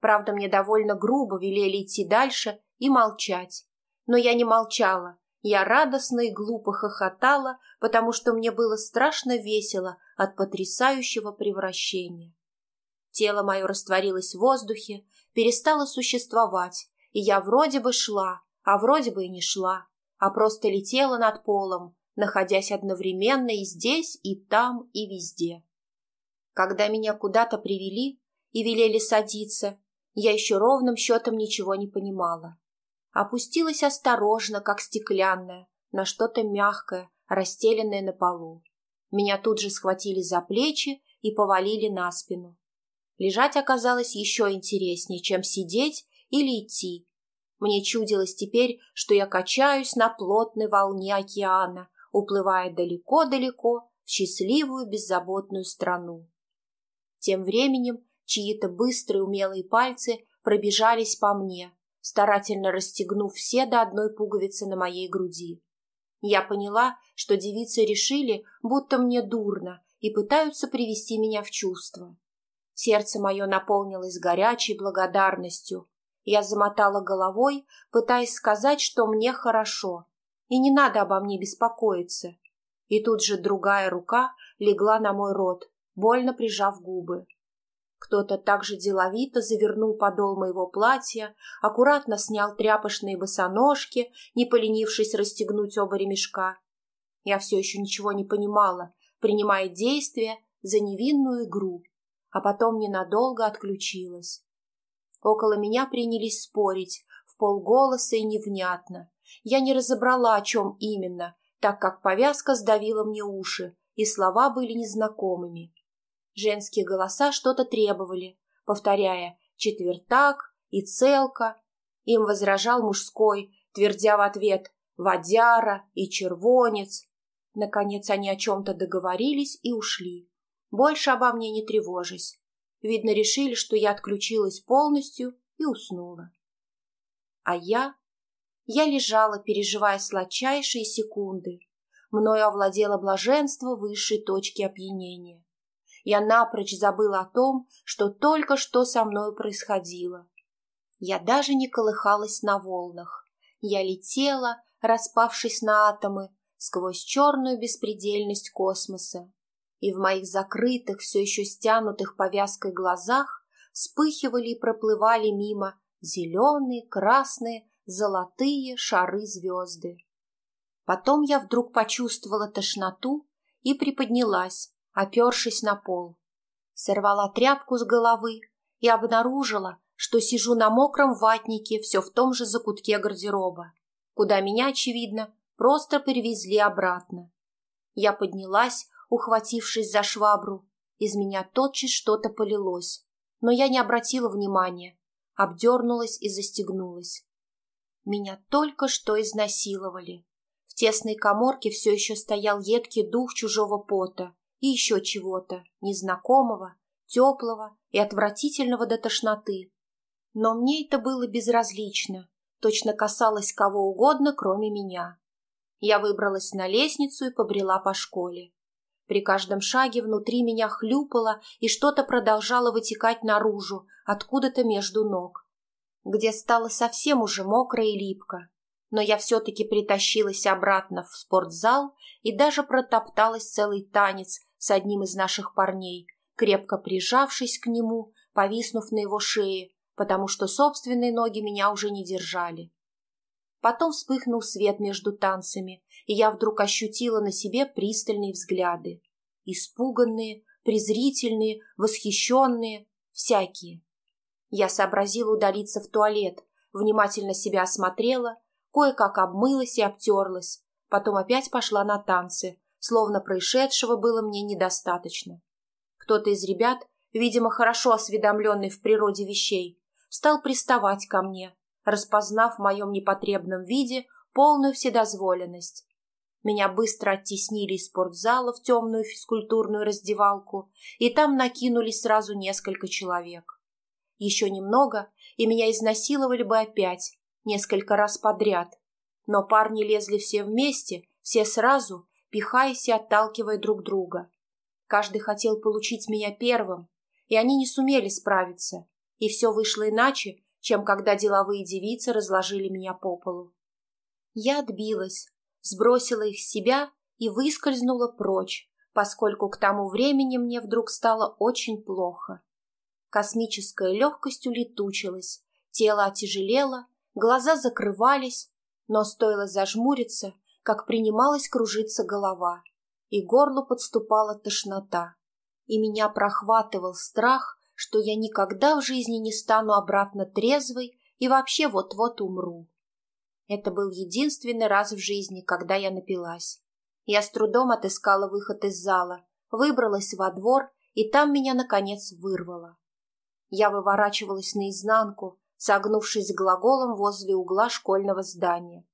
A: Правда, мне довольно грубо велели идти дальше и молчать. Но я не молчала. Я радостно и глупо хохотала, потому что мне было страшно весело от потрясающего превращения. Тело мое растворилось в воздухе, перестало существовать, и я вроде бы шла, а вроде бы и не шла, а просто летела над полом, находясь одновременно и здесь, и там, и везде. Когда меня куда-то привели и велели садиться, я еще ровным счетом ничего не понимала. Опустилась осторожно, как стеклянная, на что-то мягкое, расстеленное на полу. Меня тут же схватили за плечи и повалили на спину. Лежать оказалось еще интереснее, чем сидеть или идти. Мне чудилось теперь, что я качаюсь на плотной волне океана, уплывая далеко-далеко в счастливую беззаботную страну. Тем временем чьи-то быстрые умелые пальцы пробежались по мне, старательно расстегнув все до одной пуговицы на моей груди. Я поняла, что девицы решили, будто мне дурно, и пытаются привести меня в чувство. Сердце мое наполнилось горячей благодарностью. Я замотала головой, пытаясь сказать, что мне хорошо, и не надо обо мне беспокоиться. И тут же другая рука легла на мой рот, больно прижав губы. Кто-то также деловито завернул подол моего платья, аккуратно снял тряпочные босоножки, не поленившись расстегнуть оба ремешка. Я все еще ничего не понимала, принимая действия за невинную игру, а потом ненадолго отключилась. Около меня принялись спорить, в полголоса и невнятно. Я не разобрала, о чем именно, так как повязка сдавила мне уши, и слова были незнакомыми. Женские голоса что-то требовали, повторяя «четвертак» и «целка». Им возражал мужской, твердя в ответ «водяра» и «червонец». Наконец они о чем-то договорились и ушли. Больше обо мне не тревожись. Видно, решили, что я отключилась полностью и уснула. А я... Я лежала, переживая сладчайшие секунды. Мною овладело блаженство высшей точки опьянения. Я напрочь забыла о том, что только что со мною происходило. Я даже не колыхалась на волнах. Я летела, распавшись на атомы, сквозь черную беспредельность космоса. И в моих закрытых, все еще стянутых повязкой глазах вспыхивали и проплывали мимо зеленые, красные, золотые шары звезды. Потом я вдруг почувствовала тошноту и приподнялась, опершись на пол. Сорвала тряпку с головы и обнаружила, что сижу на мокром ватнике все в том же закутке гардероба, куда меня, очевидно, просто перевезли обратно. Я поднялась, ухватившись за швабру. Из меня тотчас что-то полилось, но я не обратила внимания, обдернулась и застегнулась. Меня только что изнасиловали. В тесной коморке все еще стоял едкий дух чужого пота, и еще чего-то, незнакомого, теплого и отвратительного до тошноты. Но мне это было безразлично, точно касалось кого угодно, кроме меня. Я выбралась на лестницу и побрела по школе. При каждом шаге внутри меня хлюпало и что-то продолжало вытекать наружу, откуда-то между ног, где стало совсем уже мокро и липко но я все-таки притащилась обратно в спортзал и даже протопталась целый танец с одним из наших парней, крепко прижавшись к нему, повиснув на его шее, потому что собственные ноги меня уже не держали. Потом вспыхнул свет между танцами, и я вдруг ощутила на себе пристальные взгляды. Испуганные, презрительные, восхищенные, всякие. Я сообразила удалиться в туалет, внимательно себя осмотрела кое-как обмылась и обтерлась, потом опять пошла на танцы, словно происшедшего было мне недостаточно. Кто-то из ребят, видимо, хорошо осведомленный в природе вещей, стал приставать ко мне, распознав в моем непотребном виде полную вседозволенность. Меня быстро оттеснили из спортзала в темную физкультурную раздевалку, и там накинулись сразу несколько человек. Еще немного, и меня изнасиловали бы опять, несколько раз подряд. Но парни лезли все вместе, все сразу, пихаясь и отталкивая друг друга. Каждый хотел получить меня первым, и они не сумели справиться, и все вышло иначе, чем когда деловые девицы разложили меня по полу. Я отбилась, сбросила их с себя и выскользнула прочь, поскольку к тому времени мне вдруг стало очень плохо. Космическая легкость улетучилась, тело отяжелело, глаза закрывались, но стоило зажмуриться, как принималась кружиться голова, и горлу подступала тошнота, и меня прохватывал страх, что я никогда в жизни не стану обратно трезвой и вообще вот-вот умру. Это был единственный раз в жизни, когда я напилась. Я с трудом отыскала выход из зала, выбралась во двор, и там меня, наконец, вырвало. Я выворачивалась наизнанку, согнувшись глаголом возле угла школьного здания,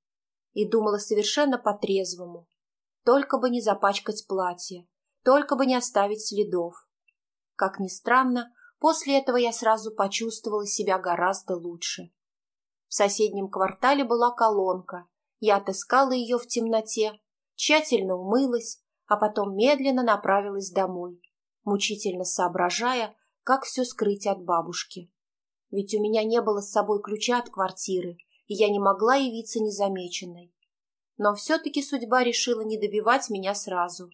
A: и думала совершенно по-трезвому. Только бы не запачкать платье, только бы не оставить следов. Как ни странно, после этого я сразу почувствовала себя гораздо лучше. В соседнем квартале была колонка. Я отыскала ее в темноте тщательно умылась, а потом медленно направилась домой, мучительно соображая, как все скрыть от бабушки. Ведь у меня не было с собой ключа от квартиры, и я не могла явиться незамеченной. Но все-таки судьба решила не добивать меня сразу.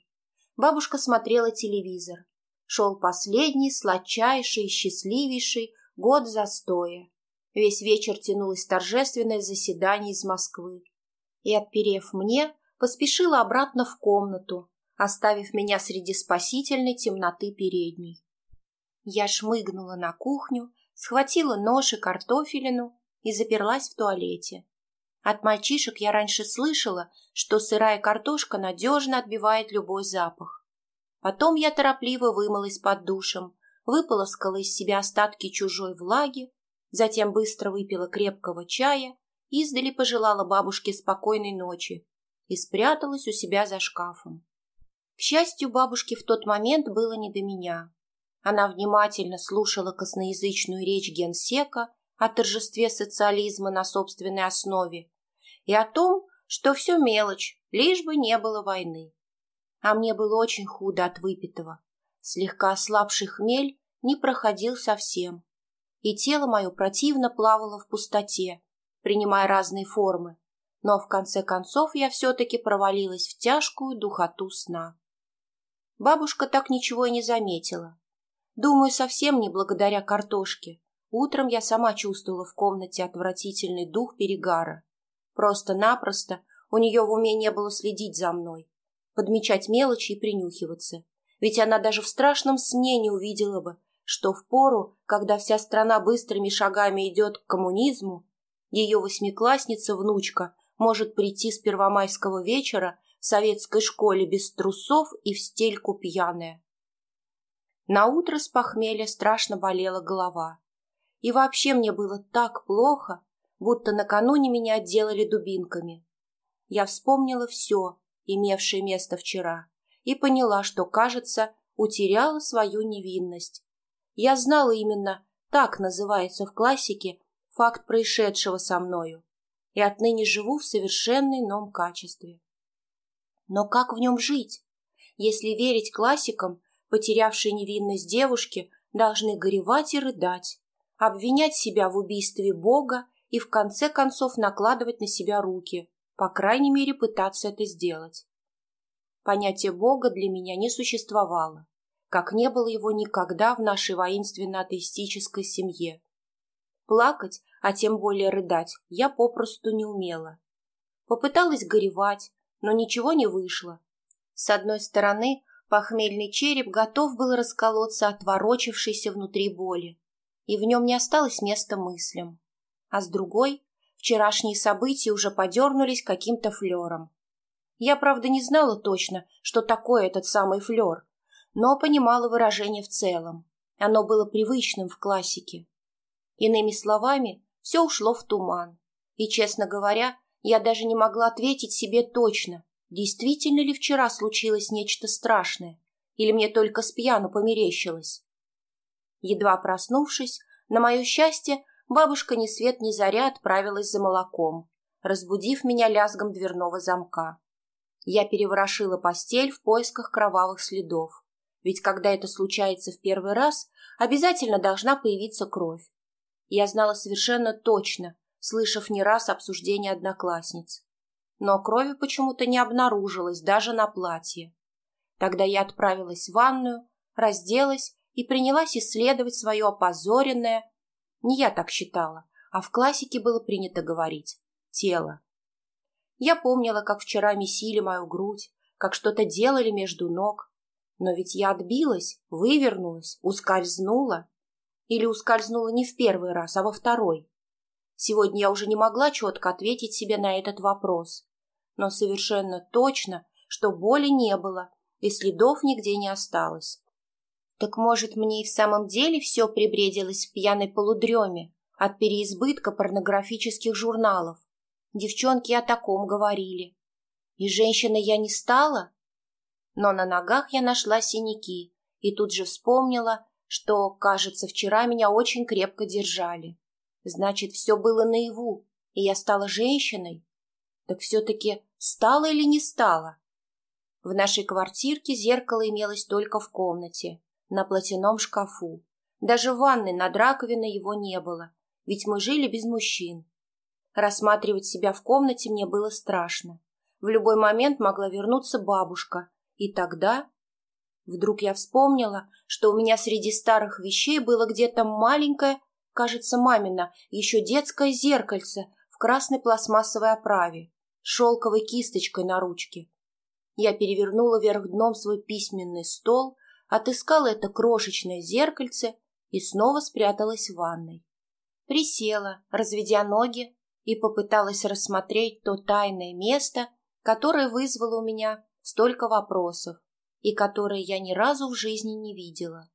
A: Бабушка смотрела телевизор. Шел последний, сладчайший счастливейший год застоя. Весь вечер тянулось торжественное заседание из Москвы. И, отперев мне, поспешила обратно в комнату, оставив меня среди спасительной темноты передней. Я шмыгнула на кухню, схватила нож и картофелину и заперлась в туалете. От мальчишек я раньше слышала, что сырая картошка надежно отбивает любой запах. Потом я торопливо вымылась под душем, выполоскала из себя остатки чужой влаги, затем быстро выпила крепкого чая, издали пожелала бабушке спокойной ночи и спряталась у себя за шкафом. К счастью, бабушке в тот момент было не до меня. Она внимательно слушала косноязычную речь генсека о торжестве социализма на собственной основе и о том, что все мелочь, лишь бы не было войны. А мне было очень худо от выпитого. Слегка ослабший хмель не проходил совсем, и тело мое противно плавало в пустоте, принимая разные формы, но в конце концов я все-таки провалилась в тяжкую духоту сна. Бабушка так ничего и не заметила. Думаю, совсем не благодаря картошке. Утром я сама чувствовала в комнате отвратительный дух перегара. Просто-напросто у нее в уме не было следить за мной, подмечать мелочи и принюхиваться. Ведь она даже в страшном сне не увидела бы, что в пору, когда вся страна быстрыми шагами идет к коммунизму, ее восьмиклассница-внучка может прийти с первомайского вечера в советской школе без трусов и в стельку пьяная. На утро с похмелья страшно болела голова. И вообще мне было так плохо, будто накануне меня отделали дубинками. Я вспомнила все, имевшее место вчера, и поняла, что, кажется, утеряла свою невинность. Я знала именно, так называется в классике, факт происшедшего со мною и отныне живу в совершенно ином качестве. Но как в нем жить? Если верить классикам, потерявшие невинность девушки должны горевать и рыдать, обвинять себя в убийстве Бога и в конце концов накладывать на себя руки, по крайней мере пытаться это сделать. Понятие Бога для меня не существовало, как не было его никогда в нашей воинственно-атеистической семье. Плакать, а тем более рыдать, я попросту не умела. Попыталась горевать, но ничего не вышло. С одной стороны, похмельный череп готов был расколоться от ворочавшейся внутри боли, и в нем не осталось места мыслям. А с другой, вчерашние события уже подернулись каким-то флером. Я, правда, не знала точно, что такое этот самый флер, но понимала выражение в целом. Оно было привычным в классике. Иными словами, все ушло в туман. И, честно говоря, я даже не могла ответить себе точно, действительно ли вчера случилось нечто страшное, или мне только с пьяну померещилось. Едва проснувшись, на мое счастье, бабушка ни свет ни заря отправилась за молоком, разбудив меня лязгом дверного замка. Я переворошила постель в поисках кровавых следов, ведь когда это случается в первый раз, обязательно должна появиться кровь. Я знала совершенно точно, слышав не раз обсуждение одноклассниц. Но крови почему-то не обнаружилось даже на платье. Тогда я отправилась в ванную, разделась и принялась исследовать свое опозоренное, не я так считала, а в классике было принято говорить, тело. Я помнила, как вчера месили мою грудь, как что-то делали между ног. Но ведь я отбилась, вывернулась, ускользнула. Или ускользнула не в первый раз, а во второй. Сегодня я уже не могла четко ответить себе на этот вопрос. Но совершенно точно, что боли не было и следов нигде не осталось. Так может, мне и в самом деле все прибредилось в пьяной полудреме от переизбытка порнографических журналов? Девчонки о таком говорили. И женщиной я не стала? Но на ногах я нашла синяки и тут же вспомнила, что, кажется, вчера меня очень крепко держали. Значит, все было наяву, и я стала женщиной. Так все-таки стала или не стала? В нашей квартирке зеркало имелось только в комнате, на платяном шкафу. Даже в ванной над раковиной его не было, ведь мы жили без мужчин. Рассматривать себя в комнате мне было страшно. В любой момент могла вернуться бабушка, и тогда... Вдруг я вспомнила, что у меня среди старых вещей было где-то маленькое, кажется, мамина, еще детское зеркальце в красной пластмассовой оправе, шелковой кисточкой на ручке. Я перевернула вверх дном свой письменный стол, отыскала это крошечное зеркальце и снова спряталась в ванной. Присела, разведя ноги, и попыталась рассмотреть то тайное место, которое вызвало у меня столько вопросов и которое я ни разу в жизни не видела.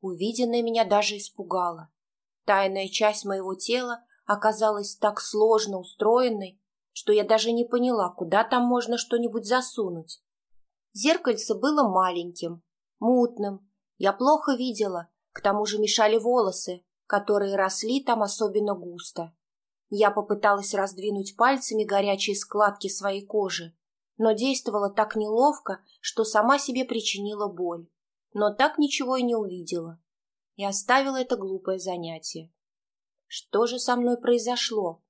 A: Увиденное меня даже испугало. Тайная часть моего тела оказалась так сложно устроенной, что я даже не поняла, куда там можно что-нибудь засунуть. Зеркальце было маленьким, мутным, я плохо видела, к тому же мешали волосы, которые росли там особенно густо. Я попыталась раздвинуть пальцами горячие складки своей кожи, но действовала так неловко, что сама себе причинила боль. Но так ничего и не увидела. И оставила это глупое занятие. Что же со мной произошло?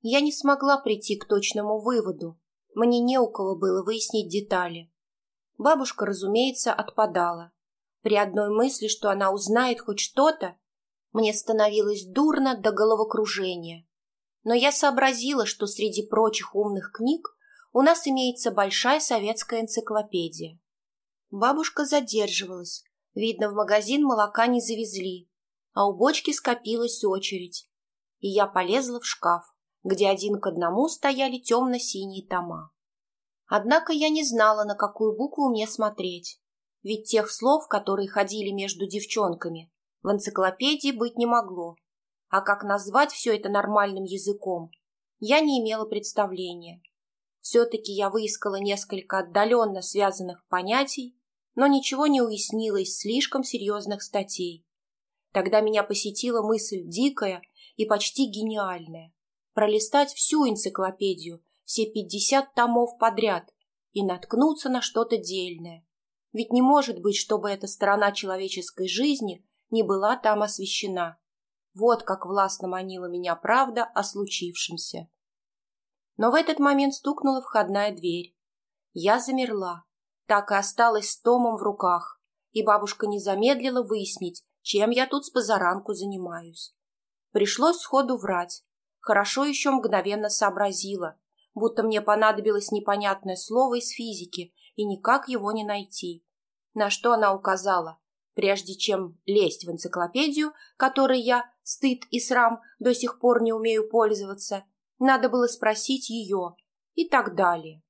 A: Я не смогла прийти к точному выводу. Мне не у кого было выяснить детали. Бабушка, разумеется, отпадала. При одной мысли, что она узнает хоть что-то, мне становилось дурно до головокружения но я сообразила, что среди прочих умных книг у нас имеется большая советская энциклопедия. Бабушка задерживалась. Видно, в магазин молока не завезли, а у бочки скопилась очередь. И я полезла в шкаф, где один к одному стояли темно-синие тома. Однако я не знала, на какую букву мне смотреть, ведь тех слов, которые ходили между девчонками, в энциклопедии быть не могло. А как назвать все это нормальным языком, я не имела представления. Все-таки я выискала несколько отдаленно связанных понятий, но ничего не уяснила из слишком серьезных статей. Тогда меня посетила мысль дикая и почти гениальная – пролистать всю энциклопедию, все пятьдесят томов подряд и наткнуться на что-то дельное. Ведь не может быть, чтобы эта сторона человеческой жизни не была там освещена. Вот как властно манила меня правда о случившемся. Но в этот момент стукнула входная дверь. Я замерла, так и осталась с Томом в руках, и бабушка не замедлила выяснить, чем я тут с позаранку занимаюсь. Пришлось сходу врать. Хорошо еще мгновенно сообразила, будто мне понадобилось непонятное слово из физики, и никак его не найти. На что она указала? Прежде чем лезть в энциклопедию, которой я, стыд и срам, до сих пор не умею пользоваться, надо было спросить ее и так далее.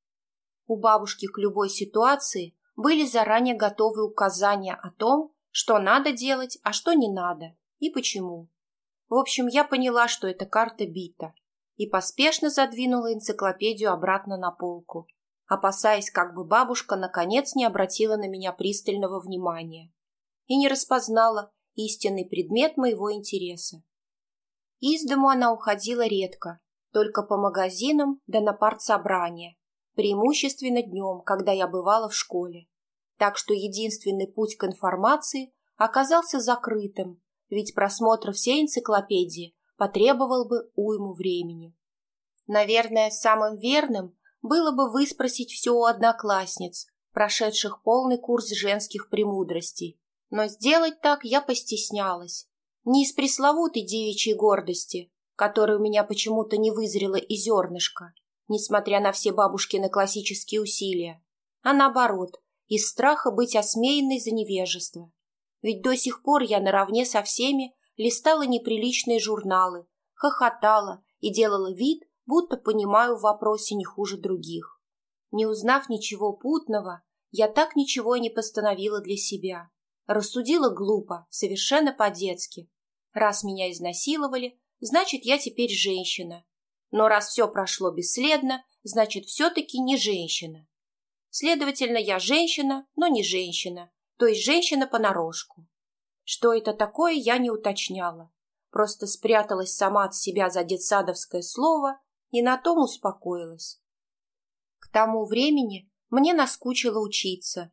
A: У бабушки к любой ситуации были заранее готовы указания о том, что надо делать, а что не надо и почему. В общем, я поняла, что эта карта бита, и поспешно задвинула энциклопедию обратно на полку, опасаясь, как бы бабушка наконец не обратила на меня пристального внимания и не распознала истинный предмет моего интереса. Из дому она уходила редко, только по магазинам да на партсобрания, преимущественно днем, когда я бывала в школе. Так что единственный путь к информации оказался закрытым, ведь просмотр всей энциклопедии потребовал бы уйму времени. Наверное, самым верным было бы выспросить все у одноклассниц, прошедших полный курс женских премудростей. Но сделать так я постеснялась. Не из пресловутой девичьей гордости, которой у меня почему-то не вызрело и зернышко, несмотря на все бабушкины классические усилия, а наоборот, из страха быть осмеянной за невежество. Ведь до сих пор я наравне со всеми листала неприличные журналы, хохотала и делала вид, будто понимаю в вопросе не хуже других. Не узнав ничего путного, я так ничего и не постановила для себя. Рассудила глупо, совершенно по-детски. Раз меня изнасиловали, значит, я теперь женщина. Но раз все прошло бесследно, значит, все-таки не женщина. Следовательно, я женщина, но не женщина, то есть женщина понарошку. Что это такое, я не уточняла. Просто спряталась сама от себя за детсадовское слово и на том успокоилась. К тому времени мне наскучило учиться.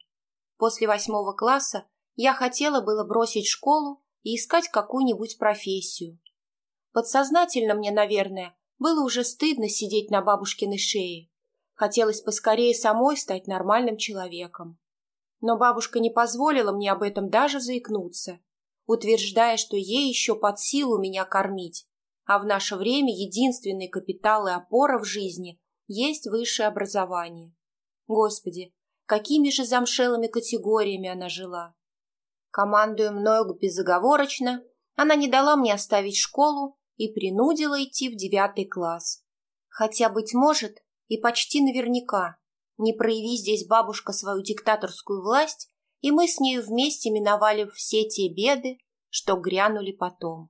A: После восьмого класса я хотела было бросить школу и искать какую-нибудь профессию. Подсознательно мне, наверное, было уже стыдно сидеть на бабушкиной шее. Хотелось поскорее самой стать нормальным человеком. Но бабушка не позволила мне об этом даже заикнуться, утверждая, что ей еще под силу меня кормить, а в наше время единственный капитал и опора в жизни есть высшее образование. Господи, какими же замшелыми категориями она жила. Командуя мною безоговорочно, она не дала мне оставить школу и принудила идти в девятый класс. Хотя, быть может, и почти наверняка, не прояви здесь бабушка свою диктаторскую власть, и мы с нею вместе миновали все те беды, что грянули потом.